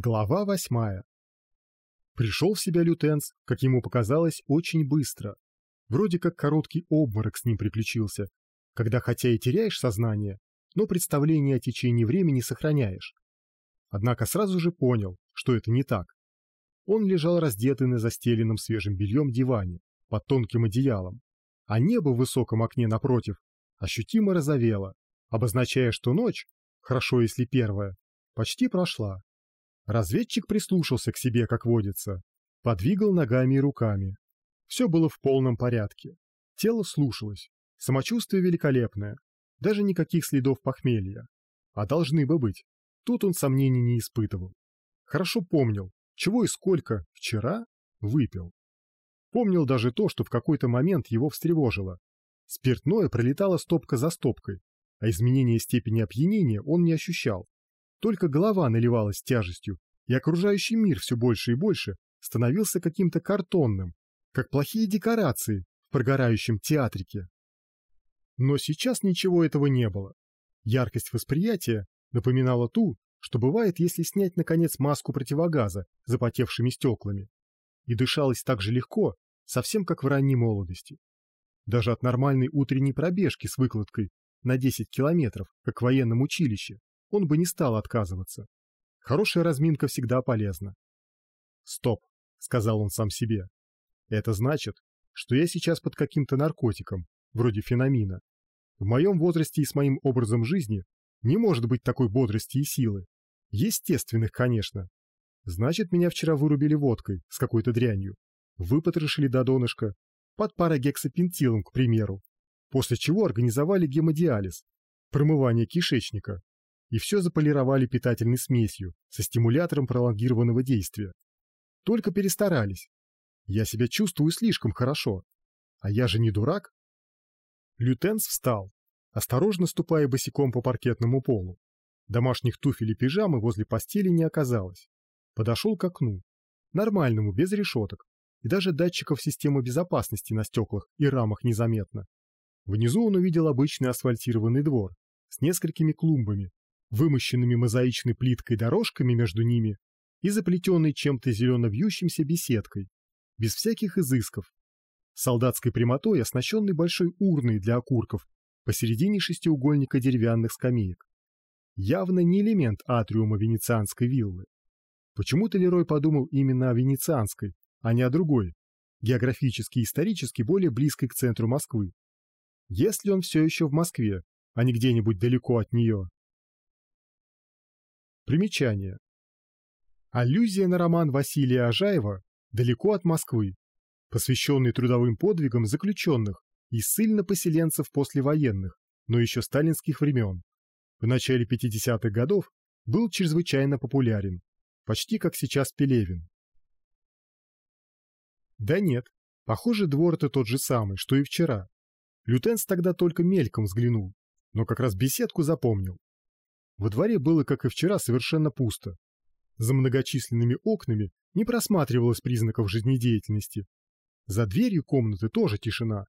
Глава восьмая. Пришел в себя лютенс, как ему показалось, очень быстро. Вроде как короткий обморок с ним приключился, когда хотя и теряешь сознание, но представление о течении времени сохраняешь. Однако сразу же понял, что это не так. Он лежал раздетый на застеленном свежим бельем диване, под тонким одеялом, а небо в высоком окне напротив ощутимо розовело, обозначая, что ночь, хорошо если первая, почти прошла. Разведчик прислушался к себе, как водится, подвигал ногами и руками. Все было в полном порядке. Тело слушалось, самочувствие великолепное, даже никаких следов похмелья. А должны бы быть. Тут он сомнений не испытывал. Хорошо помнил, чего и сколько вчера выпил. Помнил даже то, что в какой-то момент его встревожило. Спиртное пролетало стопка за стопкой, а изменения степени опьянения он не ощущал. Только голова наливалась тяжестью, и окружающий мир все больше и больше становился каким-то картонным, как плохие декорации в прогорающем театрике. Но сейчас ничего этого не было. Яркость восприятия напоминала ту, что бывает, если снять, наконец, маску противогаза запотевшими стеклами. И дышалось так же легко, совсем как в ранней молодости. Даже от нормальной утренней пробежки с выкладкой на 10 километров, как в военном училище, он бы не стал отказываться. Хорошая разминка всегда полезна. «Стоп», — сказал он сам себе. «Это значит, что я сейчас под каким-то наркотиком, вроде феномина. В моем возрасте и с моим образом жизни не может быть такой бодрости и силы. Естественных, конечно. Значит, меня вчера вырубили водкой с какой-то дрянью, выпотрошили до донышка, под парагексапентилом, к примеру, после чего организовали гемодиализ, промывание кишечника, и все заполировали питательной смесью со стимулятором пролонгированного действия. Только перестарались. Я себя чувствую слишком хорошо. А я же не дурак. Лютенс встал, осторожно ступая босиком по паркетному полу. Домашних туфель и пижамы возле постели не оказалось. Подошел к окну. Нормальному, без решеток. И даже датчиков системы безопасности на стеклах и рамах незаметно. Внизу он увидел обычный асфальтированный двор с несколькими клумбами, вымощенными мозаичной плиткой дорожками между ними и заплетенной чем-то зелено-вьющимся беседкой, без всяких изысков, солдатской прямотой, оснащенной большой урной для окурков посередине шестиугольника деревянных скамеек. Явно не элемент атриума венецианской виллы. Почему-то Лерой подумал именно о венецианской, а не о другой, географически и исторически более близкой к центру Москвы. Если он все еще в Москве, а не где-нибудь далеко от нее. Примечание. Аллюзия на роман Василия Ажаева «Далеко от Москвы», посвященный трудовым подвигам заключенных и ссыльно-поселенцев послевоенных, но еще сталинских времен. В начале 50-х годов был чрезвычайно популярен, почти как сейчас Пелевин. Да нет, похоже, двор-то тот же самый, что и вчера. Лютенс тогда только мельком взглянул, но как раз беседку запомнил. Во дворе было, как и вчера, совершенно пусто. За многочисленными окнами не просматривалось признаков жизнедеятельности. За дверью комнаты тоже тишина.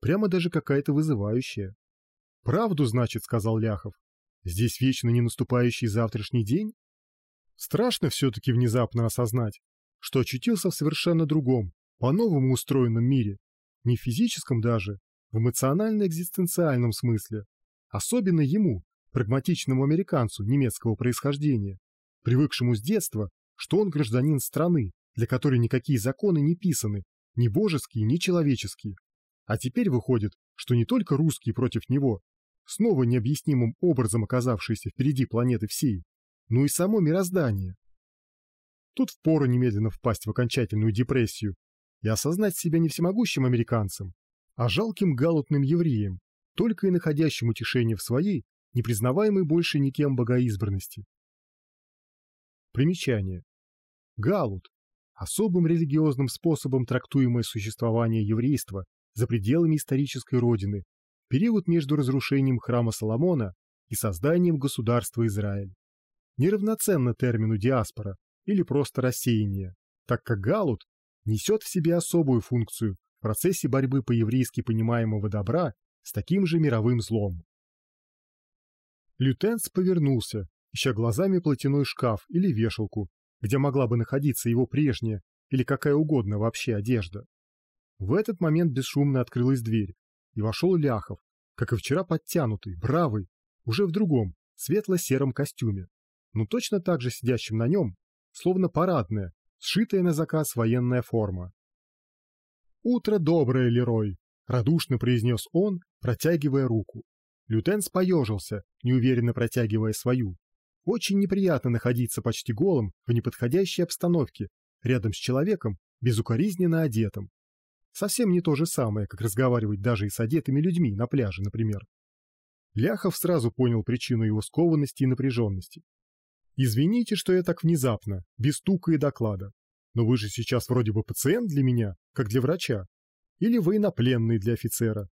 Прямо даже какая-то вызывающая. «Правду, значит», — сказал Ляхов. «Здесь вечно не наступающий завтрашний день?» Страшно все-таки внезапно осознать, что очутился в совершенно другом, по-новому устроенном мире. Не физическом даже, в эмоционально-экзистенциальном смысле. Особенно ему, прагматичному американцу немецкого происхождения, привыкшему с детства, что он гражданин страны, для которой никакие законы не писаны, ни божеские, ни человеческие. А теперь выходит, что не только русские против него, снова необъяснимым образом оказавшиеся впереди планеты всей, но и само мироздание. Тут впору немедленно впасть в окончательную депрессию и осознать себя не всемогущим американцем, а жалким галутным евреем, только и находящим утешение в своей, не признаваемой больше никем богоизбранности. Примечание. Галут – особым религиозным способом трактуемое существование еврейства за пределами исторической родины, период между разрушением храма Соломона и созданием государства Израиль. Неравноценно термину диаспора или просто рассеяние, так как галут несет в себе особую функцию в процессе борьбы по-еврейски понимаемого добра с таким же мировым злом. Лютенс повернулся, ища глазами платяной шкаф или вешалку, где могла бы находиться его прежняя или какая угодно вообще одежда. В этот момент бесшумно открылась дверь, и вошел Ляхов, как и вчера подтянутый, бравый, уже в другом, светло-сером костюме, но точно так же сидящим на нем, словно парадная, сшитая на заказ военная форма. «Утро доброе, Лерой!» — радушно произнес он, протягивая руку. Лютенс поежился, неуверенно протягивая свою. Очень неприятно находиться почти голым в неподходящей обстановке, рядом с человеком, безукоризненно одетым. Совсем не то же самое, как разговаривать даже и с одетыми людьми на пляже, например. Ляхов сразу понял причину его скованности и напряженности. «Извините, что я так внезапно, без стука и доклада. Но вы же сейчас вроде бы пациент для меня, как для врача. Или военнопленный для офицера.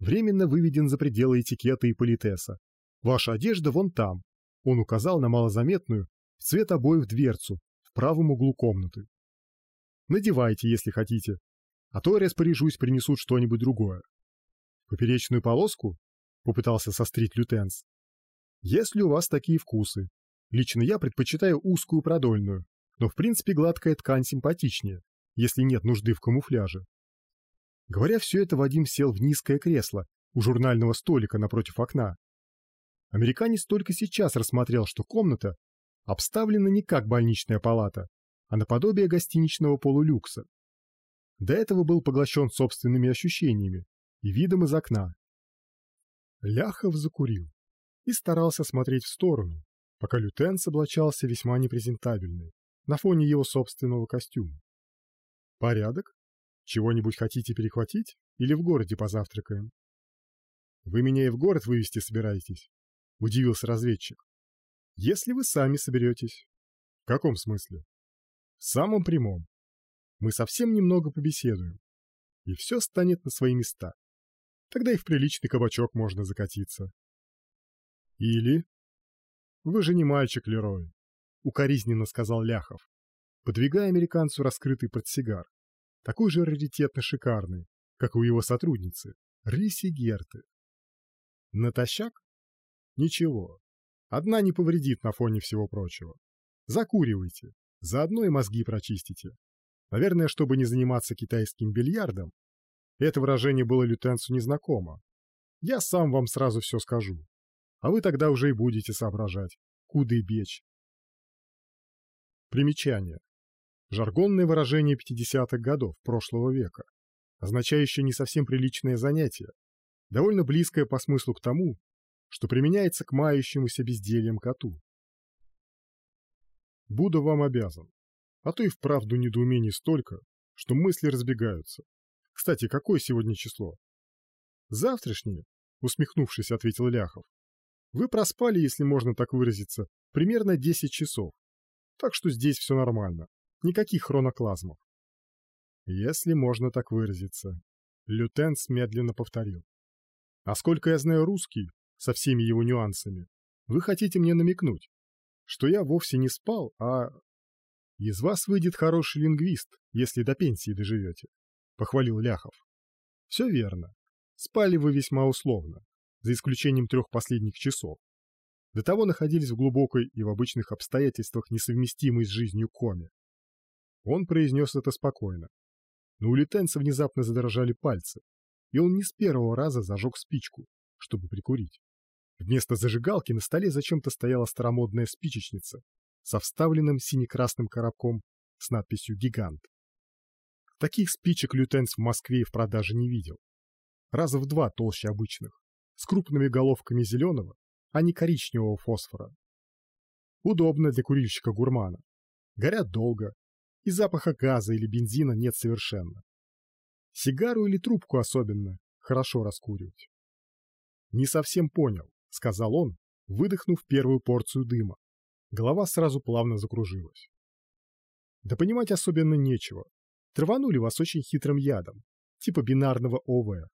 Временно выведен за пределы этикета и политеса. Ваша одежда вон там». Он указал на малозаметную, в цвет обоев дверцу, в правом углу комнаты. «Надевайте, если хотите, а то я распоряжусь, принесут что-нибудь другое». «Поперечную полоску?» — попытался сострить лютенс. «Если у вас такие вкусы. Лично я предпочитаю узкую продольную, но в принципе гладкая ткань симпатичнее, если нет нужды в камуфляже. Говоря все это, Вадим сел в низкое кресло у журнального столика напротив окна. Американец только сейчас рассмотрел, что комната обставлена не как больничная палата, а наподобие гостиничного полулюкса. До этого был поглощен собственными ощущениями и видом из окна. Ляхов закурил и старался смотреть в сторону, пока лютенц облачался весьма непрезентабельный на фоне его собственного костюма. Порядок? Чего-нибудь хотите перехватить или в городе позавтракаем? Вы меня и в город вывести собираетесь? Удивился разведчик. Если вы сами соберетесь. В каком смысле? В самом прямом. Мы совсем немного побеседуем, и все станет на свои места. Тогда и в приличный кабачок можно закатиться. Или... Вы же не мальчик, Лерой, — укоризненно сказал Ляхов, подвигая американцу раскрытый портсигар, такой же раритетно шикарный, как у его сотрудницы, Риси Герты. Натощак? Ничего. Одна не повредит на фоне всего прочего. Закуривайте, заодно и мозги прочистите. Наверное, чтобы не заниматься китайским бильярдом. Это выражение было лютенцу незнакомо. Я сам вам сразу все скажу. А вы тогда уже и будете соображать, куда и бечь, Примечание. Жаргонное выражение 50-х годов прошлого века, означающее не совсем приличное занятие, довольно близкое по смыслу к тому, что применяется к мающемуся бездельем коту. Буду вам обязан. А то и вправду недоумений столько, что мысли разбегаются. Кстати, какое сегодня число? Завтрашнее, усмехнувшись, ответил Ляхов. Вы проспали, если можно так выразиться, примерно 10 часов. Так что здесь все нормально. Никаких хроноклазмов. Если можно так выразиться. Лютенс медленно повторил. А сколько я знаю русский, со всеми его нюансами, вы хотите мне намекнуть, что я вовсе не спал, а... Из вас выйдет хороший лингвист, если до пенсии доживете, — похвалил Ляхов. Все верно. Спали вы весьма условно, за исключением трех последних часов. До того находились в глубокой и в обычных обстоятельствах несовместимой с жизнью коме. Он произнес это спокойно. Но у летенца внезапно задрожали пальцы, и он не с первого раза зажег спичку, чтобы прикурить. Вместо зажигалки на столе зачем-то стояла старомодная спичечница со вставленным сине-красным коробком с надписью «Гигант». Таких спичек лютенс в Москве и в продаже не видел. Раза в два толще обычных, с крупными головками зеленого а не коричневого фосфора. Удобно для курильщика-гурмана. Горят долго, и запаха газа или бензина нет совершенно. Сигару или трубку особенно хорошо раскуривать. «Не совсем понял», — сказал он, выдохнув первую порцию дыма. Голова сразу плавно закружилась. «Да понимать особенно нечего. Траванули вас очень хитрым ядом, типа бинарного ОВ.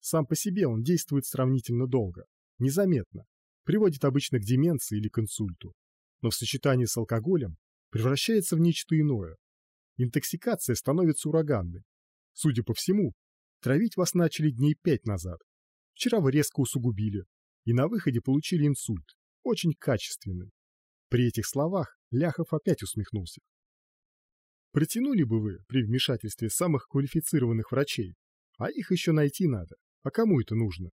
Сам по себе он действует сравнительно долго, незаметно, приводит обычно к деменции или к инсульту, но в сочетании с алкоголем превращается в нечто иное. Интоксикация становится ураганной. Судя по всему, травить вас начали дней пять назад. Вчера вы резко усугубили, и на выходе получили инсульт, очень качественный. При этих словах Ляхов опять усмехнулся. Протянули бы вы при вмешательстве самых квалифицированных врачей, а их еще найти надо. А кому это нужно?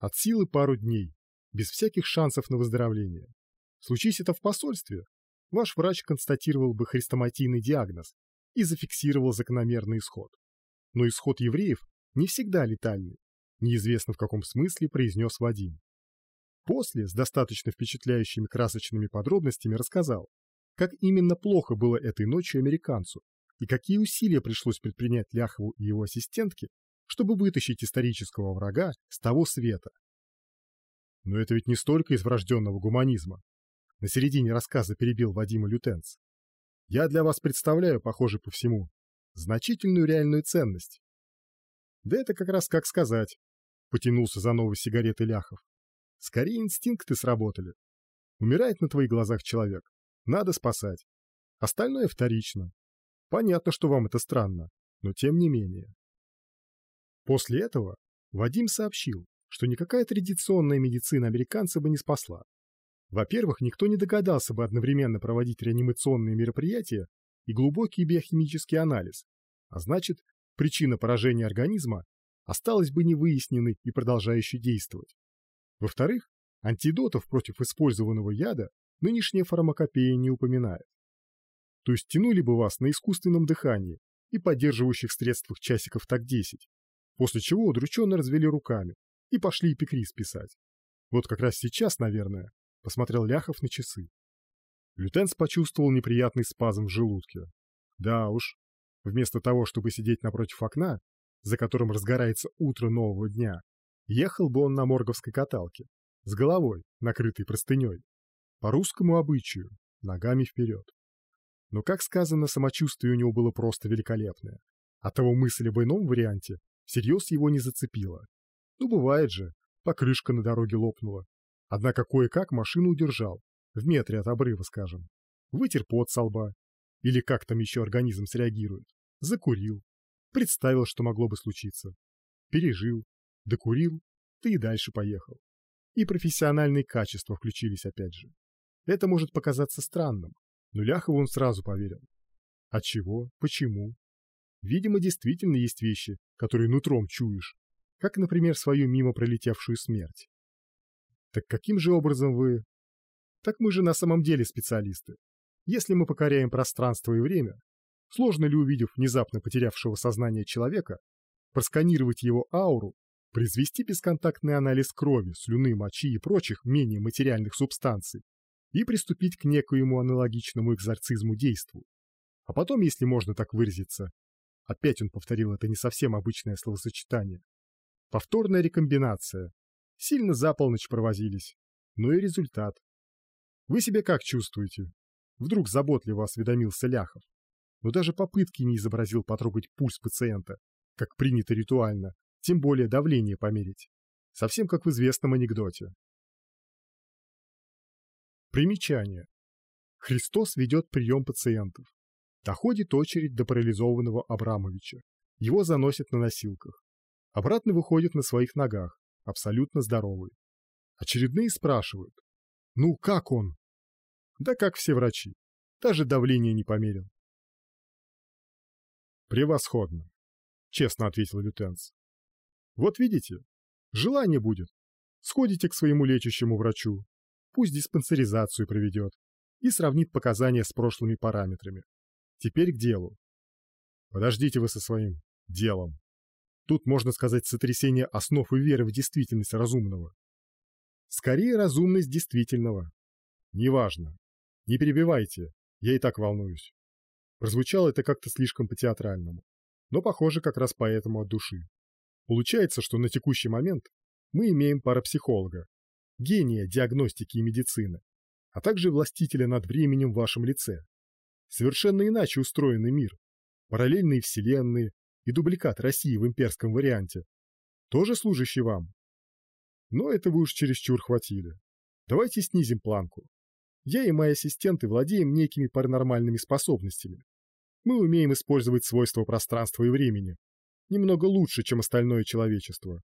От силы пару дней, без всяких шансов на выздоровление. Случись это в посольстве, ваш врач констатировал бы хрестоматийный диагноз и зафиксировал закономерный исход. Но исход евреев не всегда летальный, неизвестно в каком смысле произнес Вадим. После, с достаточно впечатляющими красочными подробностями, рассказал, как именно плохо было этой ночью американцу и какие усилия пришлось предпринять Ляхову и его ассистентке, чтобы вытащить исторического врага с того света. Но это ведь не столько из врожденного гуманизма. На середине рассказа перебил Вадима Лютенц. Я для вас представляю, похоже по всему, значительную реальную ценность. Да это как раз как сказать. Потянулся за новой сигаретой Ляхов. Скорее инстинкты сработали. Умирает на твоих глазах человек. Надо спасать. Остальное вторично. Понятно, что вам это странно, но тем не менее. После этого Вадим сообщил, что никакая традиционная медицина американца бы не спасла. Во-первых, никто не догадался бы одновременно проводить реанимационные мероприятия и глубокий биохимический анализ, а значит, причина поражения организма осталась бы невыясненной и продолжающей действовать. Во-вторых, антидотов против использованного яда нынешняя фармакопея не упоминает. То есть тянули бы вас на искусственном дыхании и поддерживающих средствах часиков так 10, после чего удрученно развели руками и пошли эпикриз писать. Вот как раз сейчас, наверное, посмотрел Ляхов на часы. Лютенс почувствовал неприятный спазм в желудке. Да уж, вместо того, чтобы сидеть напротив окна, за которым разгорается утро нового дня, Ехал бы он на морговской каталке, с головой, накрытой простыней, по русскому обычаю, ногами вперед. Но, как сказано, самочувствие у него было просто великолепное. А того мысль об ином варианте всерьез его не зацепила. Ну, бывает же, покрышка на дороге лопнула. Однако кое-как машину удержал, в метре от обрыва, скажем. Вытер пот со лба. Или как там еще организм среагирует. Закурил. Представил, что могло бы случиться. Пережил докурил, ты и дальше поехал. И профессиональные качества включились опять же. Это может показаться странным, но Ляхову он сразу поверил. От чего? Почему? Видимо, действительно есть вещи, которые нутром чуешь, как, например, свою мимо пролетевшую смерть. Так каким же образом вы... Так мы же на самом деле специалисты. Если мы покоряем пространство и время, сложно ли, увидев внезапно потерявшего сознание человека, просканировать его ауру произвести бесконтактный анализ крови, слюны, мочи и прочих менее материальных субстанций и приступить к некоему аналогичному экзорцизму действу. А потом, если можно так выразиться, опять он повторил это не совсем обычное словосочетание, повторная рекомбинация. Сильно за полночь провозились, но и результат. Вы себя как чувствуете? Вдруг заботливо осведомился Ляхов, но даже попытки не изобразил потрогать пульс пациента, как принято ритуально, тем более давление померить. Совсем как в известном анекдоте. Примечание. Христос ведет прием пациентов. Доходит очередь до парализованного Абрамовича. Его заносят на носилках. Обратно выходит на своих ногах, абсолютно здоровый. Очередные спрашивают. Ну, как он? Да как все врачи. Даже давление не померил. Превосходно, честно ответил лютенс. Вот видите, желание будет. Сходите к своему лечащему врачу, пусть диспансеризацию проведет и сравнит показания с прошлыми параметрами. Теперь к делу. Подождите вы со своим делом. Тут можно сказать сотрясение основ и веры в действительность разумного. Скорее разумность действительного. Неважно. Не перебивайте, я и так волнуюсь. Прозвучало это как-то слишком по-театральному, но похоже как раз поэтому от души. Получается, что на текущий момент мы имеем парапсихолога, гения диагностики и медицины, а также властителя над временем в вашем лице. Совершенно иначе устроенный мир, параллельные вселенные и дубликат России в имперском варианте, тоже служащий вам. Но это вы уж чересчур хватили. Давайте снизим планку. Я и мои ассистенты владеем некими паранормальными способностями. Мы умеем использовать свойства пространства и времени, немного лучше, чем остальное человечество.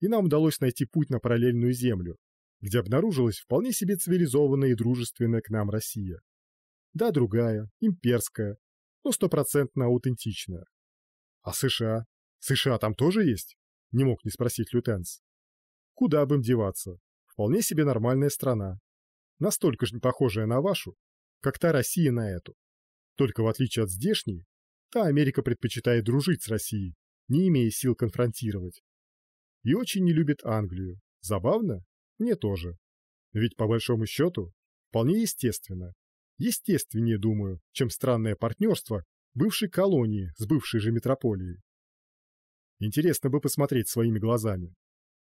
И нам удалось найти путь на параллельную Землю, где обнаружилась вполне себе цивилизованная и дружественная к нам Россия. Да, другая, имперская, но стопроцентно аутентичная. А США? США там тоже есть? Не мог не спросить лютенс. Куда бы им деваться? Вполне себе нормальная страна. Настолько же не похожая на вашу, как та Россия на эту. Только в отличие от здешней, та Америка предпочитает дружить с Россией, не имея сил конфронтировать. И очень не любит Англию. Забавно? Мне тоже. Ведь по большому счету, вполне естественно. Естественнее, думаю, чем странное партнерство бывшей колонии с бывшей же метрополией. Интересно бы посмотреть своими глазами.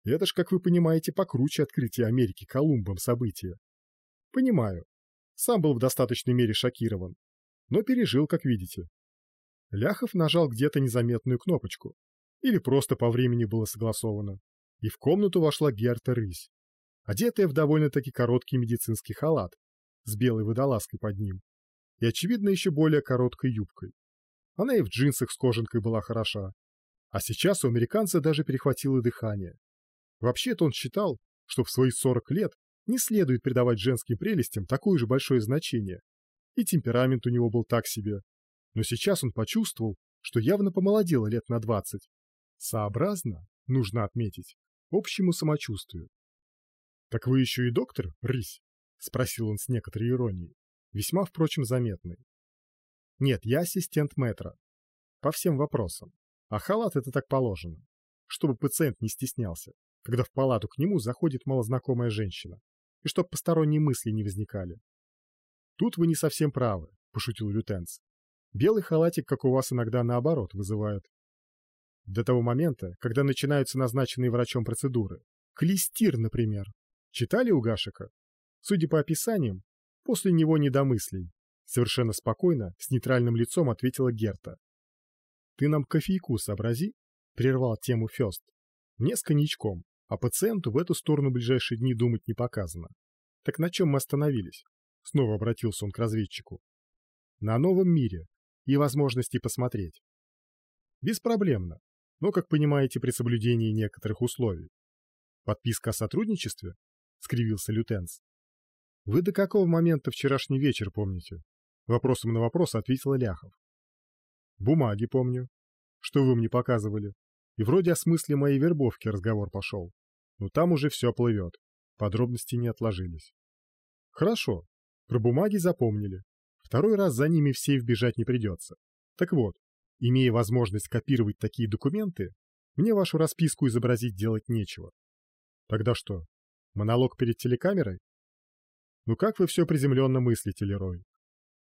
Это ж, как вы понимаете, покруче открытия Америки Колумбом события. Понимаю. Сам был в достаточной мере шокирован. Но пережил, как видите. Ляхов нажал где-то незаметную кнопочку. Или просто по времени было согласовано. И в комнату вошла Герта Рысь, одетая в довольно-таки короткий медицинский халат, с белой водолазкой под ним, и, очевидно, еще более короткой юбкой. Она и в джинсах с кожанкой была хороша. А сейчас у американца даже перехватило дыхание. Вообще-то он считал, что в свои 40 лет не следует придавать женским прелестям такое же большое значение. И темперамент у него был так себе. Но сейчас он почувствовал, что явно помолодело лет на 20. Сообразно, нужно отметить, общему самочувствию. «Так вы еще и доктор, рысь?» — спросил он с некоторой иронией, весьма, впрочем, заметной. «Нет, я ассистент мэтра. По всем вопросам. А халат это так положено, чтобы пациент не стеснялся, когда в палату к нему заходит малознакомая женщина, и чтоб посторонние мысли не возникали. Тут вы не совсем правы, пошутил лютенц. Белый халатик, как у вас иногда наоборот, вызывает. До того момента, когда начинаются назначенные врачом процедуры. Клистир, например. Читали у Гашика? Судя по описаниям, после него не до мыслей. Совершенно спокойно, с нейтральным лицом ответила Герта, «Ты нам кофейку сообрази», — прервал тему Фёст. «Мне с коньячком, а пациенту в эту сторону ближайшие дни думать не показано. Так на чем мы остановились?» Снова обратился он к разведчику. «На новом мире и возможности посмотреть». «Беспроблемно, но, как понимаете, при соблюдении некоторых условий». «Подписка о сотрудничестве?» — скривился лютенс. «Вы до какого момента вчерашний вечер помните?» Вопросом на вопрос ответил Ляхов. Бумаги помню, что вы мне показывали. И вроде о смысле моей вербовки разговор пошел. Но там уже все плывет. Подробности не отложились. Хорошо. Про бумаги запомнили. Второй раз за ними в сейф бежать не придется. Так вот, имея возможность копировать такие документы, мне вашу расписку изобразить делать нечего. Тогда что, монолог перед телекамерой? Ну как вы все приземленно мыслите, Лерой?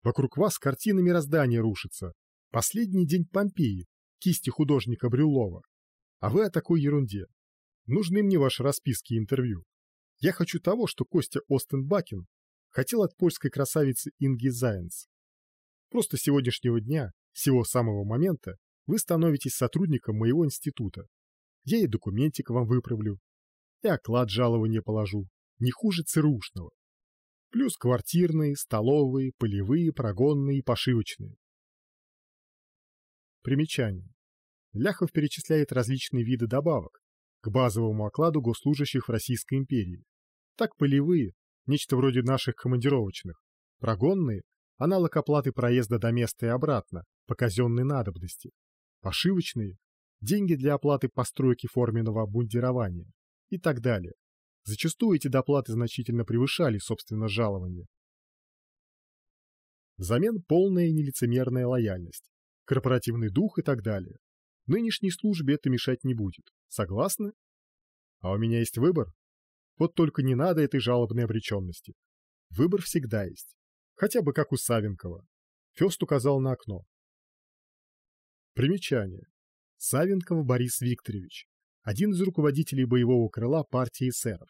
Вокруг вас картина мироздания рушится, Последний день Помпеи, кисти художника Брюлова. А вы о такой ерунде. Нужны мне ваши расписки и интервью. Я хочу того, что Костя Остенбакин хотел от польской красавицы Инги Зайнс. Просто сегодняшнего дня, сего самого момента, вы становитесь сотрудником моего института. Я и документик вам выправлю, и оклад жалования положу, не хуже ЦРУшного. Плюс квартирные, столовые, полевые, прогонные и пошивочные. Примечание. Ляхов перечисляет различные виды добавок к базовому окладу госслужащих в Российской империи. Так полевые, нечто вроде наших командировочных, прогонные, аналог оплаты проезда до места и обратно, по казенной надобности, пошивочные, деньги для оплаты постройки форменного обмундирования и так далее. Зачастую эти доплаты значительно превышали, собственно, жалование. Взамен полная нелицемерная лояльность корпоративный дух и так далее. Нынешней службе это мешать не будет. Согласны? А у меня есть выбор. Вот только не надо этой жалобной обреченности. Выбор всегда есть. Хотя бы как у Савенкова. Фест указал на окно. Примечание. Савенков Борис Викторович. Один из руководителей боевого крыла партии эсеров.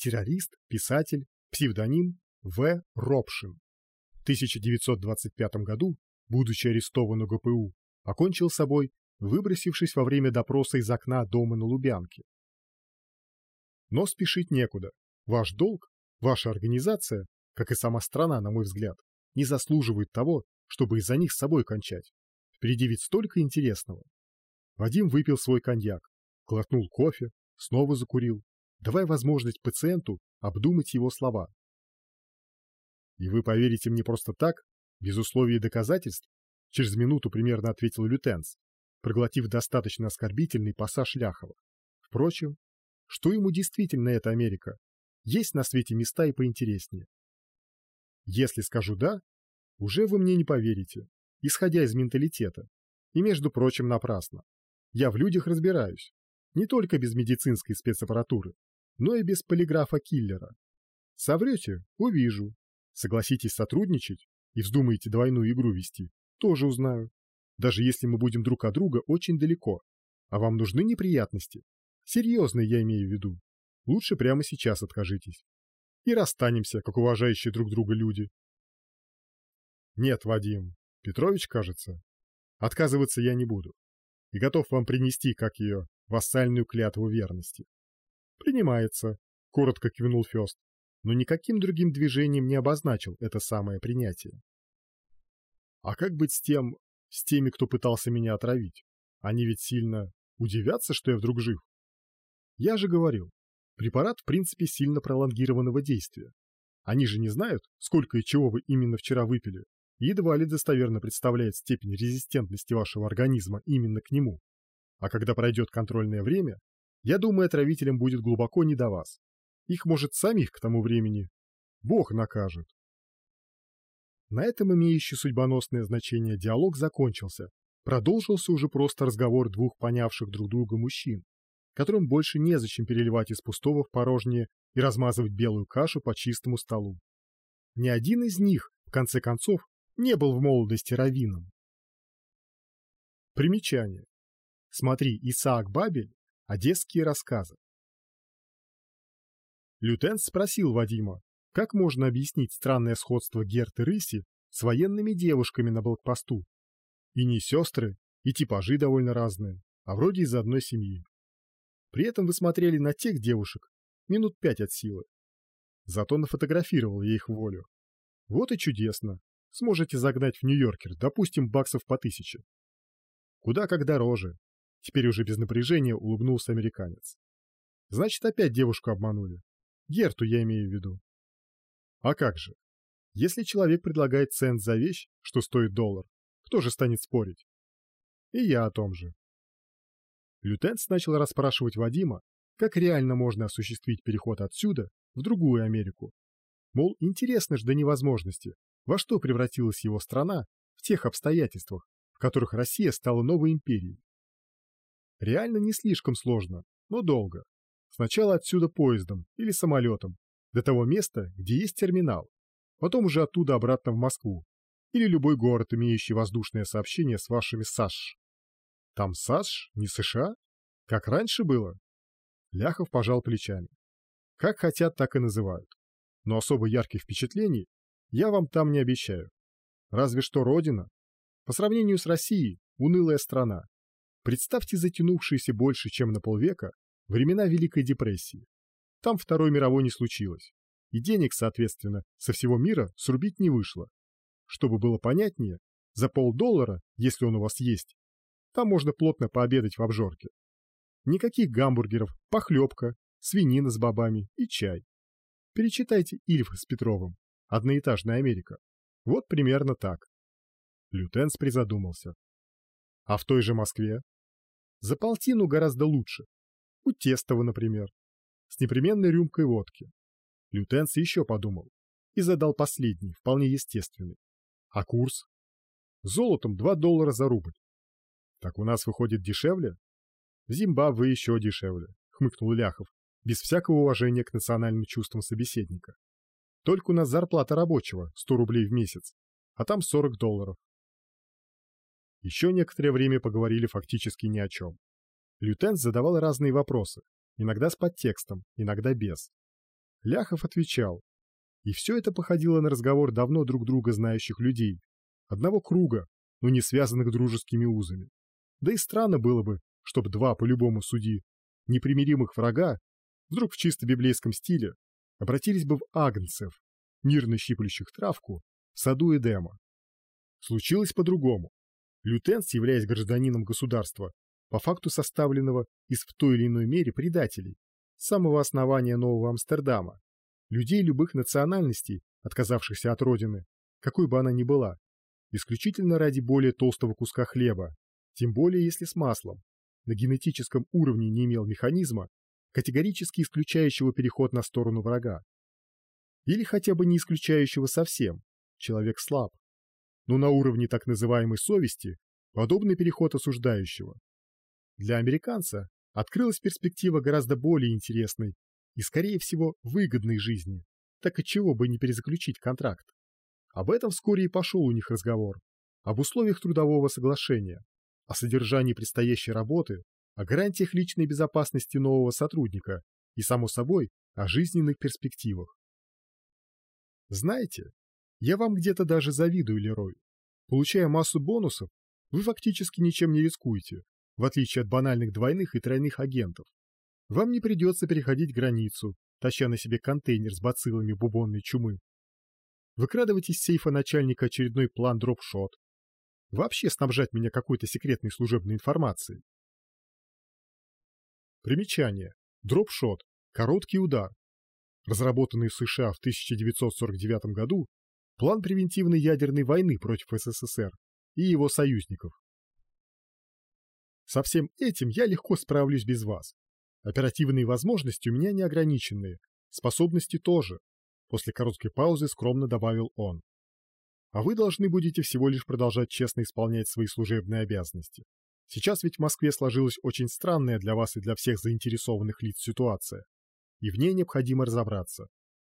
Террорист, писатель, псевдоним В. Ропшин. В 1925 году будучи арестован у ГПУ, покончил с собой, выбросившись во время допроса из окна дома на Лубянке. Но спешить некуда. Ваш долг, ваша организация, как и сама страна, на мой взгляд, не заслуживают того, чтобы из-за них с собой кончать. Впереди ведь столько интересного. Вадим выпил свой коньяк, глотнул кофе, снова закурил, давая возможность пациенту обдумать его слова. И вы поверите мне просто так, Без условий и доказательств? Через минуту примерно ответил лютенс, проглотив достаточно оскорбительный пассаж Ляхова. Впрочем, что ему действительно эта Америка? Есть на свете места и поинтереснее. Если скажу «да», уже вы мне не поверите, исходя из менталитета. И, между прочим, напрасно. Я в людях разбираюсь. Не только без медицинской спецаппаратуры, но и без полиграфа-киллера. Соврете – увижу. Согласитесь сотрудничать и вздумаете двойную игру вести – тоже узнаю. Даже если мы будем друг от друга очень далеко. А вам нужны неприятности? Серьезные я имею в виду. Лучше прямо сейчас откажитесь. И расстанемся, как уважающие друг друга люди. Нет, Вадим, Петрович, кажется. Отказываться я не буду. И готов вам принести, как ее, вассальную клятву верности. Принимается, коротко кивнул Фест, но никаким другим движением не обозначил это самое принятие. А как быть с тем, с теми, кто пытался меня отравить? Они ведь сильно удивятся, что я вдруг жив. Я же говорил, препарат в принципе сильно пролонгированного действия. Они же не знают, сколько и чего вы именно вчера выпили, и едва ли достоверно представляет степень резистентности вашего организма именно к нему. А когда пройдет контрольное время, я думаю, отравителям будет глубоко не до вас. Их, может, самих к тому времени Бог накажет. На этом имеющий судьбоносное значение диалог закончился. Продолжился уже просто разговор двух понявших друг друга мужчин, которым больше незачем переливать из пустого в порожнее и размазывать белую кашу по чистому столу. Ни один из них, в конце концов, не был в молодости раввином. Примечание. Смотри Исаак Бабель «Одесские рассказы». Лютенс спросил Вадима, как можно объяснить странное сходство Герты Рыси с военными девушками на блокпосту? И не сестры, и типажи довольно разные, а вроде из одной семьи. При этом вы смотрели на тех девушек минут пять от силы. Зато нафотографировал я их волю. Вот и чудесно. Сможете загнать в Нью-Йоркер, допустим, баксов по тысяче. Куда как дороже. Теперь уже без напряжения улыбнулся американец. Значит, опять девушку обманули. Герту я имею в виду. А как же? Если человек предлагает цент за вещь, что стоит доллар, кто же станет спорить? И я о том же. Лютенс начал расспрашивать Вадима, как реально можно осуществить переход отсюда в другую Америку. Мол, интересно ж до невозможности, во что превратилась его страна в тех обстоятельствах, в которых Россия стала новой империей. Реально не слишком сложно, но долго. Сначала отсюда поездом или самолетом, до того места, где есть терминал, потом уже оттуда обратно в Москву или любой город, имеющий воздушное сообщение с вашими САШ. Там САШ, не США? Как раньше было? Ляхов пожал плечами. Как хотят, так и называют. Но особо ярких впечатлений я вам там не обещаю. Разве что Родина. По сравнению с Россией, унылая страна. Представьте затянувшиеся больше, чем на полвека, времена Великой депрессии. Там Второй мировой не случилось. И денег, соответственно, со всего мира срубить не вышло. Чтобы было понятнее, за полдоллара, если он у вас есть, там можно плотно пообедать в обжорке. Никаких гамбургеров, похлебка, свинина с бобами и чай. Перечитайте Ильф с Петровым. Одноэтажная Америка. Вот примерно так. Лютенс призадумался. А в той же Москве? За полтину гораздо лучше. У Тестова, например. С непременной рюмкой водки. Лютенс еще подумал. И задал последний, вполне естественный. А курс? Золотом 2 доллара за рубль. Так у нас выходит дешевле? В Зимбабве еще дешевле, хмыкнул Ляхов, без всякого уважения к национальным чувствам собеседника. Только у нас зарплата рабочего 100 рублей в месяц, а там 40 долларов. Еще некоторое время поговорили фактически ни о чем. Лютенс задавал разные вопросы, иногда с подтекстом, иногда без. Ляхов отвечал. И все это походило на разговор давно друг друга знающих людей, одного круга, но не связанных дружескими узами. Да и странно было бы, чтобы два по-любому суди непримиримых врага вдруг в чисто библейском стиле обратились бы в агнцев, мирно щиплющих травку в саду Эдема. Случилось по-другому. Лютенс, являясь гражданином государства, по факту составленного из в той или иной мере предателей, с самого основания Нового Амстердама, людей любых национальностей, отказавшихся от родины, какой бы она ни была, исключительно ради более толстого куска хлеба, тем более если с маслом, на генетическом уровне не имел механизма, категорически исключающего переход на сторону врага. Или хотя бы не исключающего совсем, человек слаб. Но на уровне так называемой совести подобный переход осуждающего. Для американца открылась перспектива гораздо более интересной и, скорее всего, выгодной жизни, так и чего бы не перезаключить контракт. Об этом вскоре и пошел у них разговор, об условиях трудового соглашения, о содержании предстоящей работы, о гарантиях личной безопасности нового сотрудника и, само собой, о жизненных перспективах. Знаете, я вам где-то даже завидую, Лерой. Получая массу бонусов, вы фактически ничем не рискуете, в отличие от банальных двойных и тройных агентов. Вам не придется переходить границу, таща на себе контейнер с бациллами бубонной чумы. Выкрадывать из сейфа начальника очередной план дропшот. Вообще снабжать меня какой-то секретной служебной информацией. Примечание. Дропшот. Короткий удар. Разработанный в США в 1949 году, план превентивной ядерной войны против СССР и его союзников. Со всем этим я легко справлюсь без вас. Оперативные возможности у меня неограниченные, способности тоже. После короткой паузы скромно добавил он. А вы должны будете всего лишь продолжать честно исполнять свои служебные обязанности. Сейчас ведь в Москве сложилась очень странная для вас и для всех заинтересованных лиц ситуация. И в ней необходимо разобраться.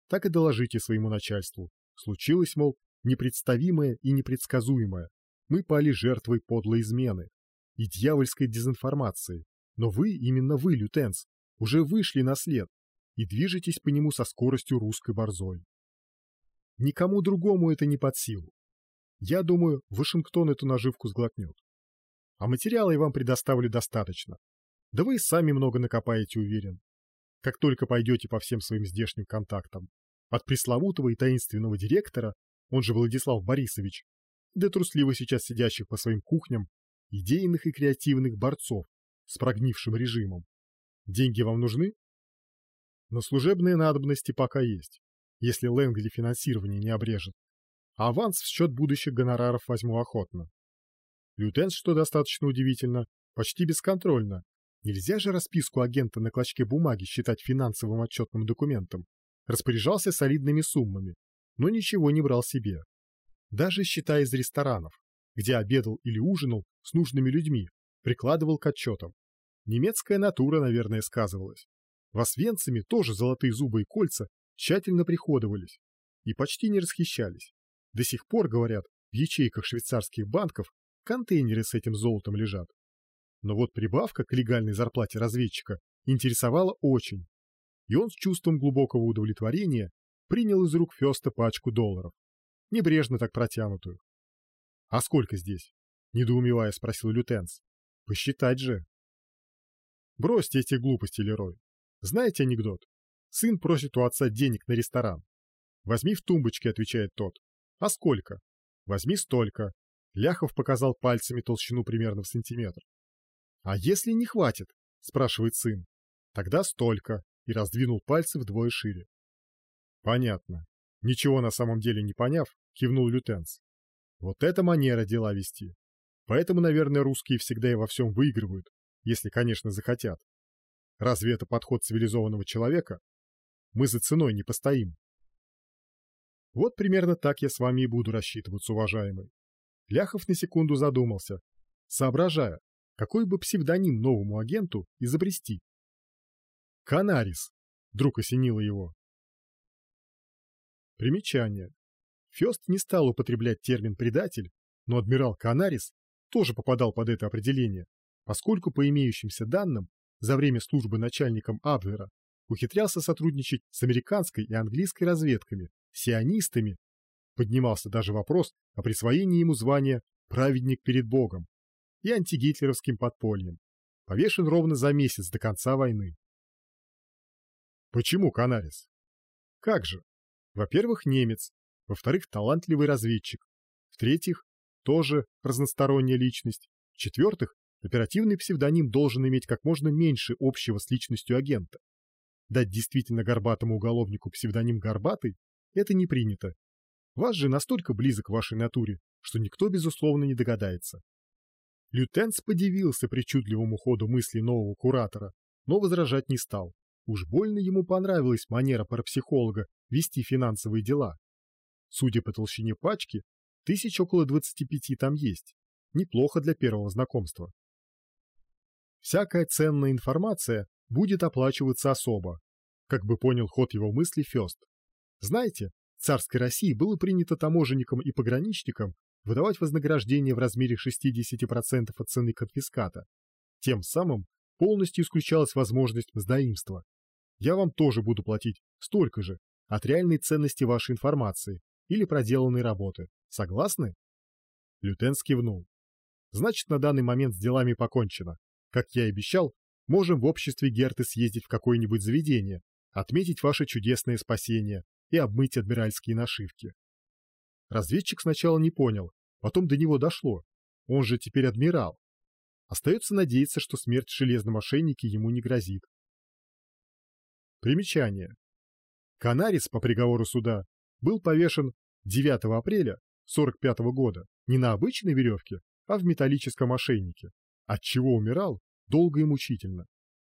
Так и доложите своему начальству. Случилось, мол, непредставимое и непредсказуемое. Мы пали жертвой подлой измены и дьявольской дезинформации. Но вы, именно вы, лютенс, уже вышли на след и движетесь по нему со скоростью русской борзой. Никому другому это не под силу. Я думаю, Вашингтон эту наживку сглотнет. А материала я вам предоставлю достаточно. Да вы и сами много накопаете, уверен. Как только пойдете по всем своим здешним контактам. От пресловутого и таинственного директора, он же Владислав Борисович, до трусливо сейчас сидящих по своим кухням, идейных и креативных борцов с прогнившим режимом. Деньги вам нужны? Но служебные надобности пока есть, если Лэнгли финансирование не обрежет. Аванс в счет будущих гонораров возьму охотно. Лютенс, что достаточно удивительно, почти бесконтрольно. Нельзя же расписку агента на клочке бумаги считать финансовым отчетным документом. Распоряжался солидными суммами, но ничего не брал себе. Даже считая из ресторанов, где обедал или ужинал с нужными людьми, прикладывал к отчетам. Немецкая натура, наверное, сказывалась. В Освенциме тоже золотые зубы и кольца тщательно приходовались и почти не расхищались. До сих пор, говорят, в ячейках швейцарских банков контейнеры с этим золотом лежат. Но вот прибавка к легальной зарплате разведчика интересовала очень, и он с чувством глубокого удовлетворения принял из рук Феста пачку долларов, небрежно так протянутую. «А сколько здесь?» — недоумевая спросил лютенс. «Посчитать же». «Бросьте эти глупости, Лерой. Знаете анекдот? Сын просит у отца денег на ресторан. «Возьми в тумбочке», — отвечает тот. «А сколько?» «Возьми столько». Ляхов показал пальцами толщину примерно в сантиметр. «А если не хватит?» — спрашивает сын. «Тогда столько», и раздвинул пальцы вдвое шире. «Понятно. Ничего на самом деле не поняв, кивнул лютенс. Вот эта манера дела вести. Поэтому, наверное, русские всегда и во всем выигрывают, если, конечно, захотят. Разве это подход цивилизованного человека? Мы за ценой не постоим. Вот примерно так я с вами и буду рассчитываться, уважаемый. Ляхов на секунду задумался, соображая, какой бы псевдоним новому агенту изобрести. Канарис, вдруг осенило его. Примечание. Фёст не стал употреблять термин «предатель», но адмирал Канарис тоже попадал под это определение, поскольку по имеющимся данным за время службы начальником Абвера ухитрялся сотрудничать с американской и английской разведками, сионистами. Поднимался даже вопрос о присвоении ему звания «праведник перед Богом» и антигитлеровским подпольем. Повешен ровно за месяц до конца войны. Почему Канарис? Как же? Во-первых, немец, во-вторых, талантливый разведчик, в-третьих, тоже разносторонняя личность, в-четвертых, оперативный псевдоним должен иметь как можно меньше общего с личностью агента. Дать действительно горбатому уголовнику псевдоним «горбатый» — это не принято. Вас же настолько близок к вашей натуре что никто, безусловно, не догадается. Лютенс подивился причудливому ходу мысли нового куратора, но возражать не стал. Уж больно ему понравилась манера парапсихолога вести финансовые дела. Судя по толщине пачки, тысяч около 25 там есть. Неплохо для первого знакомства. Всякая ценная информация будет оплачиваться особо, как бы понял ход его мысли Фёст. Знаете, в царской России было принято таможенникам и пограничникам выдавать вознаграждение в размере 60% от цены конфиската. Тем самым полностью исключалась возможность мздоимства. Я вам тоже буду платить столько же от реальной ценности вашей информации или проделанной работы. Согласны? Лютенс кивнул. Значит, на данный момент с делами покончено. Как я и обещал, можем в обществе Герты съездить в какое-нибудь заведение, отметить ваше чудесное спасение и обмыть адмиральские нашивки. Разведчик сначала не понял, потом до него дошло. Он же теперь адмирал. Остается надеяться, что смерть в железном ему не грозит. Примечание. Канарис по приговору суда был повешен 9 апреля 45 года не на обычной веревке, а в металлическом ошейнике, от чего умирал долго и мучительно.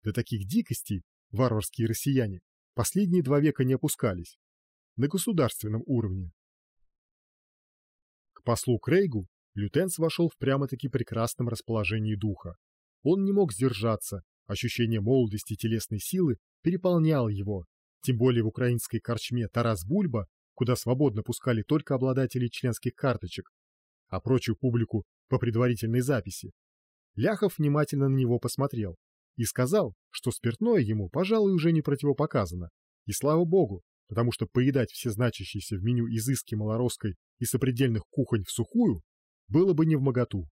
До таких дикостей варварские россияне последние два века не опускались. На государственном уровне. К послу Крейгу Лютенс вошел в прямо-таки прекрасном расположении духа. Он не мог сдержаться, ощущение молодости и телесной силы переполняло его, тем более в украинской корчме Тарас Бульба, куда свободно пускали только обладателей членских карточек, а прочую публику по предварительной записи. Ляхов внимательно на него посмотрел и сказал, что спиртное ему, пожалуй, уже не противопоказано. И слава богу, потому что поедать все значащиеся в меню изыски малоросской и сопредельных кухонь в сухую было бы не в моготу.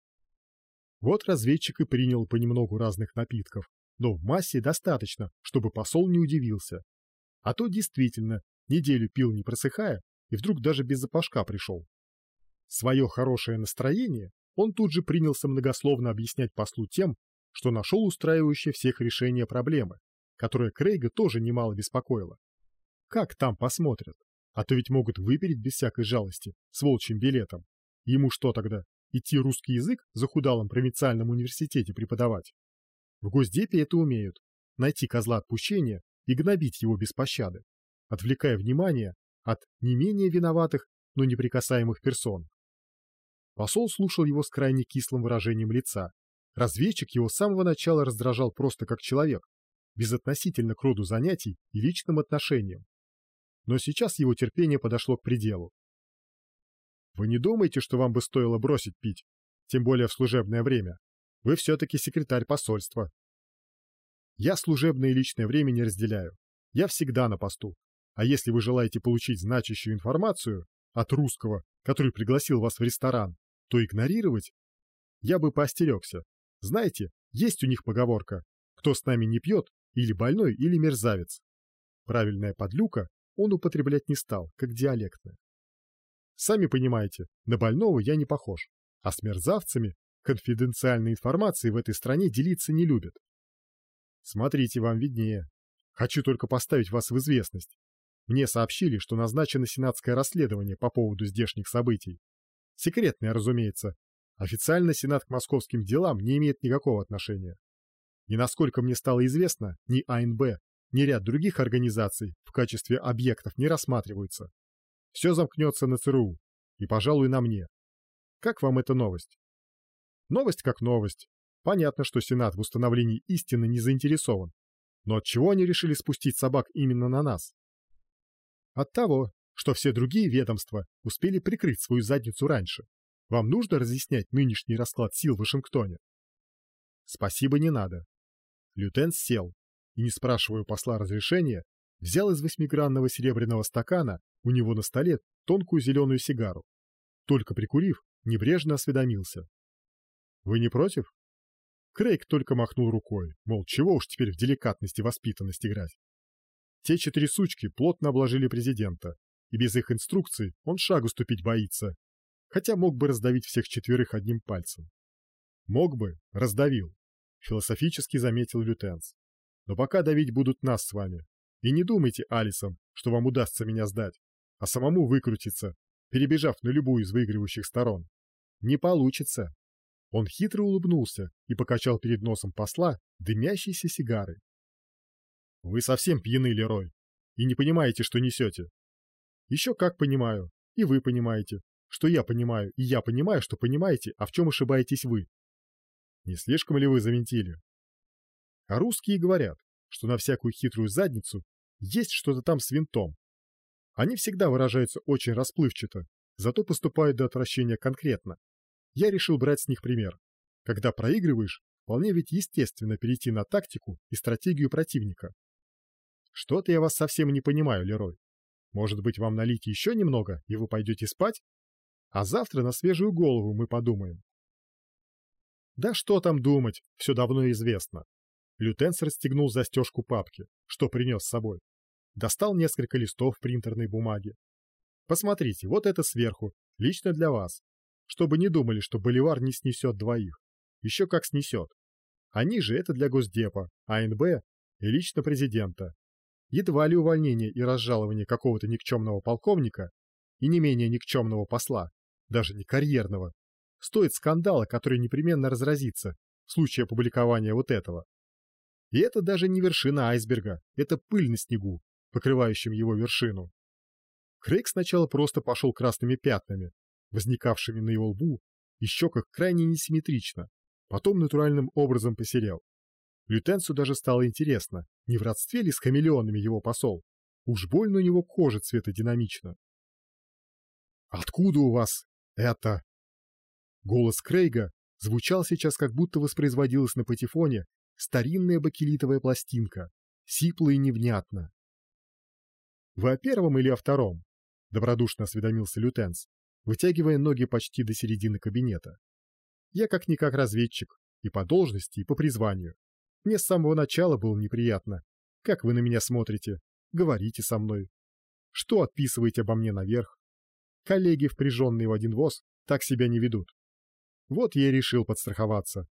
Вот разведчик и принял понемногу разных напитков, но в массе достаточно, чтобы посол не удивился. А то действительно неделю пил не просыхая и вдруг даже без запашка пришел. Свое хорошее настроение он тут же принялся многословно объяснять послу тем, что нашел устраивающее всех решение проблемы, которая Крейга тоже немало беспокоила. Как там посмотрят? А то ведь могут выпереть без всякой жалости, с волчьим билетом. Ему что тогда, идти русский язык в захудалом провинциальном университете преподавать? В Госдепе это умеют. Найти козла отпущения и гнобить его без пощады, отвлекая внимание от не менее виноватых, но неприкасаемых персон. Посол слушал его с крайне кислым выражением лица. Разведчик его с самого начала раздражал просто как человек, безотносительно к роду занятий и личным отношениям. Но сейчас его терпение подошло к пределу. Вы не думаете, что вам бы стоило бросить пить, тем более в служебное время? Вы все-таки секретарь посольства. Я служебное и личное время не разделяю. Я всегда на посту. А если вы желаете получить значащую информацию от русского, который пригласил вас в ресторан, то игнорировать я бы поостерегся. Знаете, есть у них поговорка «Кто с нами не пьет, или больной, или мерзавец». Правильная подлюка он употреблять не стал, как диалектная. Сами понимаете, на больного я не похож, а с мерзавцами конфиденциальной информацией в этой стране делиться не любят. Смотрите, вам виднее. Хочу только поставить вас в известность. Мне сообщили, что назначено сенатское расследование по поводу здешних событий. Секретное, разумеется. Официально Сенат к московским делам не имеет никакого отношения. И насколько мне стало известно, ни АНБ, ни ряд других организаций в качестве объектов не рассматриваются. Все замкнется на ЦРУ, и, пожалуй, на мне. Как вам эта новость? Новость как новость. Понятно, что Сенат в установлении истины не заинтересован. Но от чего они решили спустить собак именно на нас? От того, что все другие ведомства успели прикрыть свою задницу раньше. Вам нужно разъяснять нынешний расклад сил в Вашингтоне? Спасибо, не надо. Лютенс сел и, не спрашивая у посла разрешения, взял из восьмигранного серебряного стакана у него на столе тонкую зеленую сигару. Только прикурив, небрежно осведомился. «Вы не против?» Крейг только махнул рукой, мол, чего уж теперь в деликатности воспитанность играть. Те четыре сучки плотно обложили президента, и без их инструкций он шагу ступить боится, хотя мог бы раздавить всех четверых одним пальцем. Мог бы, раздавил, философически заметил Лютенс. Но пока давить будут нас с вами. И не думайте, Алисон, что вам удастся меня сдать, а самому выкрутиться, перебежав на любую из выигрывающих сторон. Не получится. Он хитро улыбнулся и покачал перед носом посла дымящиеся сигары. Вы совсем пьяны, Лерой, и не понимаете, что несете. Еще как понимаю, и вы понимаете, что я понимаю, и я понимаю, что понимаете, а в чем ошибаетесь вы. Не слишком ли вы завинтили? А русские говорят, что на всякую хитрую задницу есть что-то там с винтом. Они всегда выражаются очень расплывчато, зато поступают до отвращения конкретно. Я решил брать с них пример. Когда проигрываешь, вполне ведь естественно перейти на тактику и стратегию противника. Что-то я вас совсем не понимаю, Лерой. Может быть, вам налить еще немного, и вы пойдете спать? А завтра на свежую голову мы подумаем. Да что там думать, все давно известно. Лютенс расстегнул застежку папки, что принес с собой. Достал несколько листов принтерной бумаги. Посмотрите, вот это сверху, лично для вас. Чтобы не думали, что Боливар не снесет двоих. Еще как снесет. Они же это для Госдепа, АНБ и лично президента едва ли увольнение и разжалование какого-то никчемного полковника и не менее никчемного посла, даже не карьерного, стоит скандала, который непременно разразится в случае опубликования вот этого. И это даже не вершина айсберга, это пыль на снегу, покрывающем его вершину. Крейг сначала просто пошел красными пятнами, возникавшими на его лбу и щеках крайне несимметрично, потом натуральным образом посерел. Лютенцу даже стало интересно, не в родстве ли с хамелеонами его посол? Уж больно у него кожа цвета динамично. «Откуда у вас это?» Голос Крейга звучал сейчас, как будто воспроизводилась на патефоне старинная бакелитовая пластинка, сипло и невнятно. «Вы о первом или о втором?» — добродушно осведомился лютенс, вытягивая ноги почти до середины кабинета. «Я как-никак разведчик, и по должности, и по призванию. Мне с самого начала было неприятно. Как вы на меня смотрите? Говорите со мной. Что отписываете обо мне наверх? Коллеги, впряженные в один воз, так себя не ведут. Вот я и решил подстраховаться.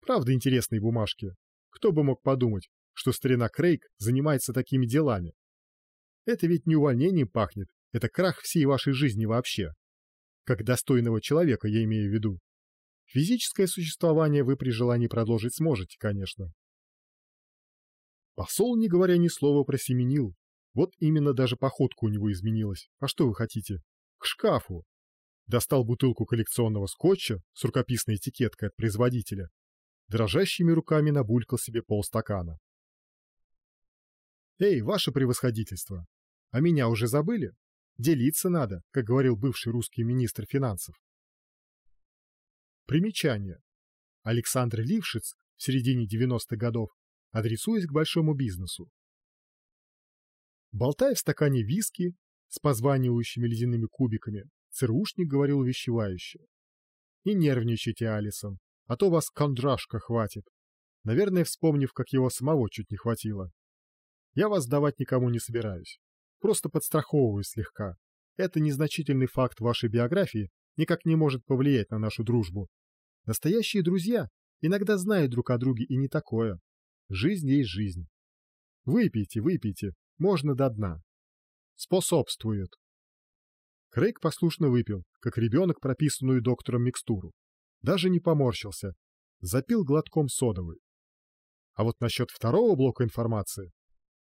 Правда, интересные бумажки. Кто бы мог подумать, что старина Крейг занимается такими делами? Это ведь не увольнением пахнет, это крах всей вашей жизни вообще. Как достойного человека, я имею в виду. Физическое существование вы при желании продолжить сможете, конечно. Посол, не говоря ни слова, просеменил. Вот именно даже походка у него изменилась. А что вы хотите? К шкафу. Достал бутылку коллекционного скотча с рукописной этикеткой от производителя. Дрожащими руками набулькал себе полстакана. «Эй, ваше превосходительство! А меня уже забыли? Делиться надо, как говорил бывший русский министр финансов». Примечание. Александр Лившиц в середине 90-х годов адресуясь к большому бизнесу. Болтая в стакане виски с позванивающими ледяными кубиками, ЦРУшник говорил увещевающе. «Не нервничайте, Алисон, а то вас кондрашка хватит. Наверное, вспомнив, как его самого чуть не хватило. Я вас давать никому не собираюсь. Просто подстраховываю слегка. Это незначительный факт вашей биографии никак не может повлиять на нашу дружбу. Настоящие друзья иногда знают друг о друге и не такое. Жизнь есть жизнь. Выпейте, выпейте, можно до дна. Способствует. Крейг послушно выпил, как ребенок прописанную доктором микстуру. Даже не поморщился. Запил глотком содовый. А вот насчет второго блока информации.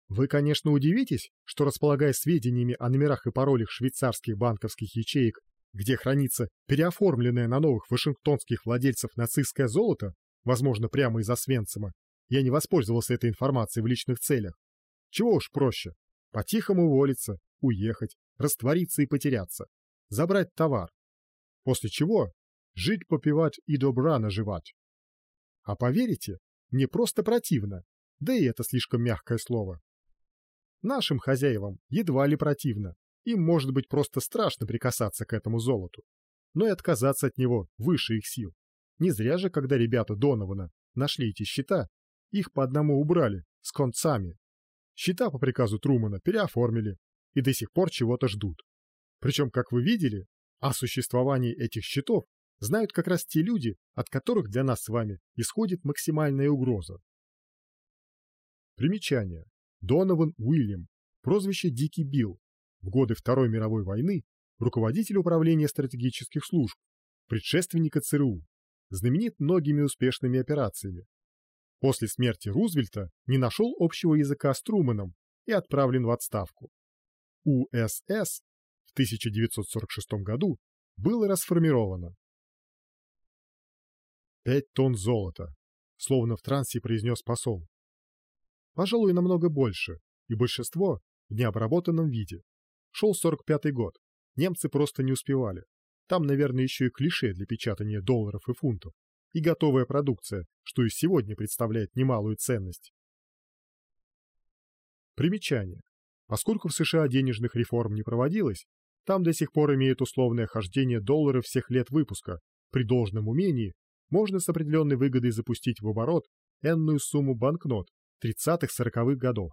Вы, конечно, удивитесь, что, располагая сведениями о номерах и паролях швейцарских банковских ячеек, где хранится переоформленное на новых вашингтонских владельцев нацистское золото, возможно, прямо из Освенцима, я не воспользовался этой информацией в личных целях. Чего уж проще. По-тихому уволиться, уехать, раствориться и потеряться. Забрать товар. После чего жить, попивать и добра наживать. А поверите, мне просто противно, да и это слишком мягкое слово. Нашим хозяевам едва ли противно, им может быть просто страшно прикасаться к этому золоту, но и отказаться от него выше их сил. Не зря же, когда ребята Донована нашли эти счета, их по одному убрали, с концами. Счета по приказу Трумана переоформили и до сих пор чего-то ждут. Причем, как вы видели, о существовании этих счетов знают как раз те люди, от которых для нас с вами исходит максимальная угроза. Примечание. Донован Уильям, прозвище Дикий Билл, в годы Второй мировой войны руководитель управления стратегических служб, предшественника ЦРУ, знаменит многими успешными операциями. После смерти Рузвельта не нашел общего языка с Трумэном и отправлен в отставку. УСС в 1946 году было расформировано. Пять тонн золота, словно в трансе произнес посол. Пожалуй, намного больше, и большинство в необработанном виде. Шел 45-й год, немцы просто не успевали. Там, наверное, еще и клише для печатания долларов и фунтов, и готовая продукция, что и сегодня представляет немалую ценность. Примечание. Поскольку в США денежных реформ не проводилось, там до сих пор имеет условное хождение доллары всех лет выпуска. При должном умении можно с определенной выгодой запустить в оборот энную сумму банкнот 30-40-х годов.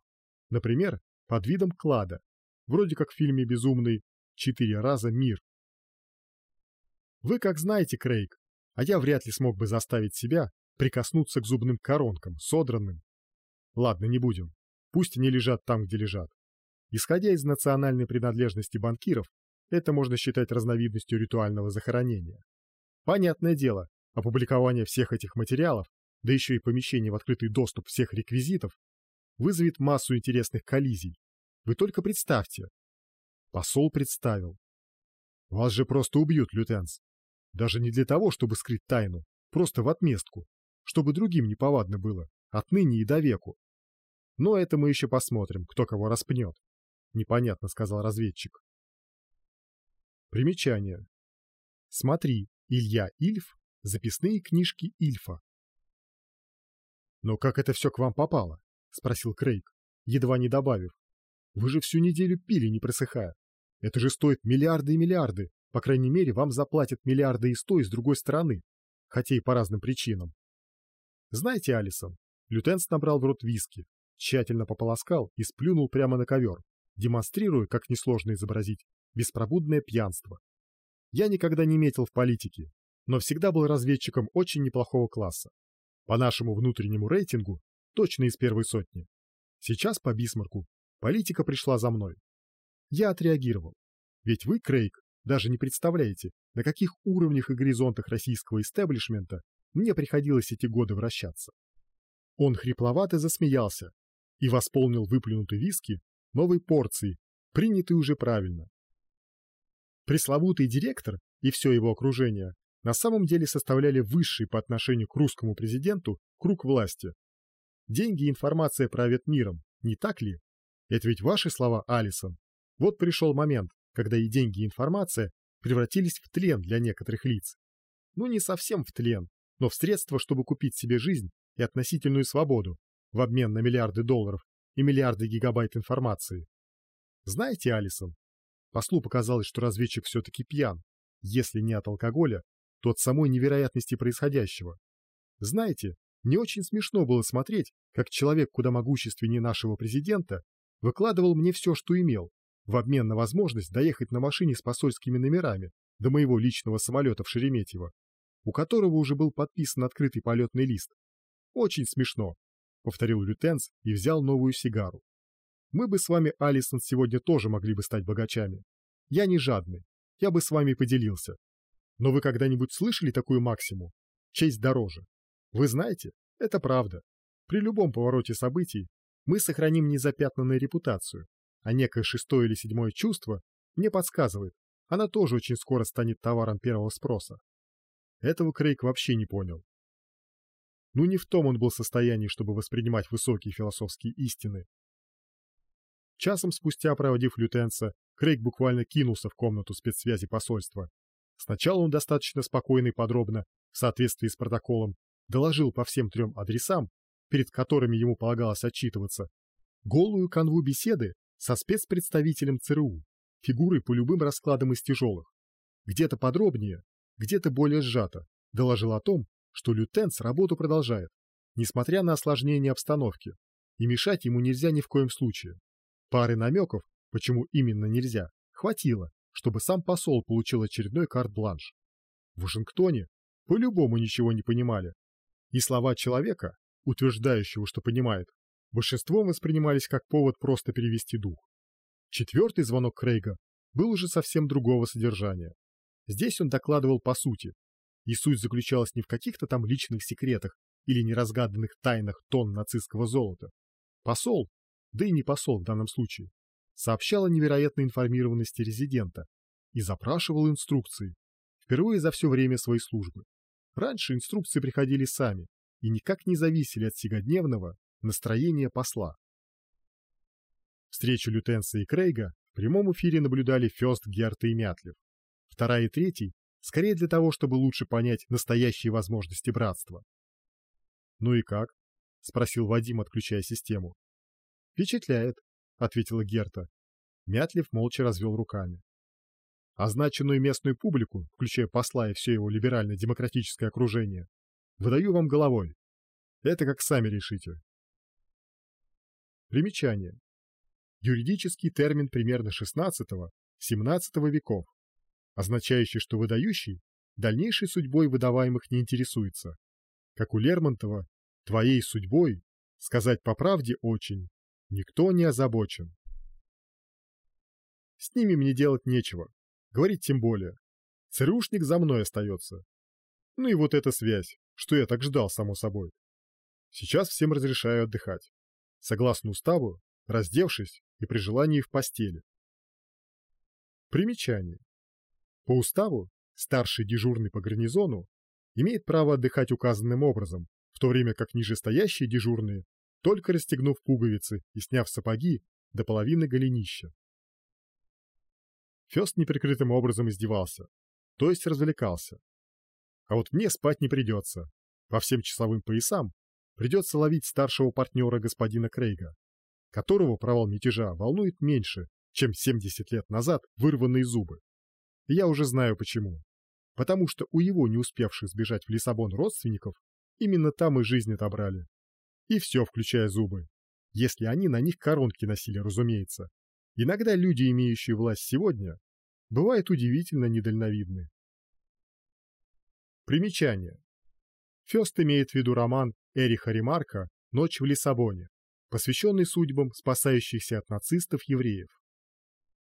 Например, под видом клада, вроде как в фильме «Безумный» «Четыре раза мир». Вы как знаете, Крейг, а я вряд ли смог бы заставить себя прикоснуться к зубным коронкам, содранным. Ладно, не будем. Пусть они лежат там, где лежат. Исходя из национальной принадлежности банкиров, это можно считать разновидностью ритуального захоронения. Понятное дело, опубликование всех этих материалов, да еще и помещение в открытый доступ всех реквизитов, вызовет массу интересных коллизий. Вы только представьте. Посол представил. Вас же просто убьют, лютенс. Даже не для того, чтобы скрыть тайну, просто в отместку, чтобы другим неповадно было, отныне и до веку. Но это мы еще посмотрим, кто кого распнет. Непонятно, сказал разведчик. Примечание. Смотри, Илья Ильф, записные книжки Ильфа. Но как это все к вам попало? Спросил Крейг, едва не добавив. Вы же всю неделю пили, не просыхая. Это же стоит миллиарды и миллиарды. По крайней мере, вам заплатят миллиарды и сто с другой стороны, хотя и по разным причинам. Знаете, Алисон, лютенс набрал в рот виски, тщательно пополоскал и сплюнул прямо на ковер, демонстрируя, как несложно изобразить, беспробудное пьянство. Я никогда не метил в политике, но всегда был разведчиком очень неплохого класса. По нашему внутреннему рейтингу точно из первой сотни. Сейчас по Бисмарку политика пришла за мной. Я отреагировал. Ведь вы, Крейг, даже не представляете, на каких уровнях и горизонтах российского истеблишмента мне приходилось эти годы вращаться. Он хрипловато засмеялся и восполнил выплюнутый виски новой порцией, принятой уже правильно. Пресловутый директор и все его окружение на самом деле составляли высший по отношению к русскому президенту круг власти. Деньги и информация правят миром, не так ли? Это ведь ваши слова, Алисон. Вот пришел момент, когда и деньги, и информация превратились в тлен для некоторых лиц. Ну, не совсем в тлен, но в средства, чтобы купить себе жизнь и относительную свободу в обмен на миллиарды долларов и миллиарды гигабайт информации. Знаете, Алисон, послу показалось, что разведчик все-таки пьян, если не от алкоголя, то от самой невероятности происходящего. Знаете, не очень смешно было смотреть, как человек куда могущественнее нашего президента выкладывал мне все, что имел, в обмен на возможность доехать на машине с посольскими номерами до моего личного самолета в Шереметьево, у которого уже был подписан открытый полетный лист. Очень смешно, повторил лютенс и взял новую сигару. Мы бы с вами, Алисон, сегодня тоже могли бы стать богачами. Я не жадный, я бы с вами поделился. Но вы когда-нибудь слышали такую максиму? Честь дороже. Вы знаете, это правда. При любом повороте событий мы сохраним незапятнанную репутацию, а некое шестое или седьмое чувство мне подсказывает, она тоже очень скоро станет товаром первого спроса. Этого Крейг вообще не понял. Ну не в том он был состоянии, чтобы воспринимать высокие философские истины. Часом спустя, проводив лютенца, Крейг буквально кинулся в комнату спецсвязи посольства. Сначала он достаточно спокойно и подробно, в соответствии с протоколом, доложил по всем трем адресам, перед которыми ему полагалось отчитываться, голую канву беседы со спецпредставителем ЦРУ, фигурой по любым раскладам из тяжелых. Где-то подробнее, где-то более сжато, доложил о том, что лютенс работу продолжает, несмотря на осложнение обстановки, и мешать ему нельзя ни в коем случае. Пары намеков, почему именно нельзя, хватило, чтобы сам посол получил очередной карт-бланш. В Вашингтоне по-любому ничего не понимали, и слова человека, утверждающего, что понимает, большинством воспринимались как повод просто перевести дух. Четвертый звонок Крейга был уже совсем другого содержания. Здесь он докладывал по сути, И суть заключалась не в каких-то там личных секретах или неразгаданных тайнах тонн нацистского золота. Посол, да и не посол в данном случае, сообщал о невероятной информированности резидента и запрашивал инструкции, впервые за все время своей службы. Раньше инструкции приходили сами и никак не зависели от сиgodневного настроения посла. Встречу Лютенса и Крейга в прямом эфире наблюдали Фёст, Герта и Мятлев. Вторая и третий скорее для того, чтобы лучше понять настоящие возможности братства. «Ну и как?» — спросил Вадим, отключая систему. «Впечатляет», — ответила Герта. Мятлев молча развел руками. Означенную местную публику, включая посла и все его либерально-демократическое окружение, выдаю вам головой. Это как сами решите. Примечание. Юридический термин примерно XVI-XVII веков, означающий, что выдающий дальнейшей судьбой выдаваемых не интересуется. Как у Лермонтова, твоей судьбой, сказать по правде очень, никто не озабочен. С ними мне делать нечего, говорить тем более. ЦРУшник за мной остается. Ну и вот эта связь, что я так ждал, само собой. Сейчас всем разрешаю отдыхать. Согласно уставу, раздевшись и при желании в постели. Примечание. По уставу, старший дежурный по гарнизону имеет право отдыхать указанным образом, в то время как нижестоящие дежурные, только расстегнув пуговицы и сняв сапоги до половины голенища. Фёст неприкрытым образом издевался, то есть развлекался. А вот мне спать не придется. По всем часовым поясам придется ловить старшего партнера господина Крейга, которого провал мятежа волнует меньше, чем 70 лет назад вырванные зубы. И я уже знаю почему. Потому что у его не успевших сбежать в Лиссабон родственников именно там и жизнь отобрали. И все, включая зубы. Если они на них коронки носили, разумеется. Иногда люди, имеющие власть сегодня, бывают удивительно недальновидны. Примечание. Фёст имеет в виду роман Эриха Ремарка «Ночь в Лиссабоне», посвященный судьбам спасающихся от нацистов евреев.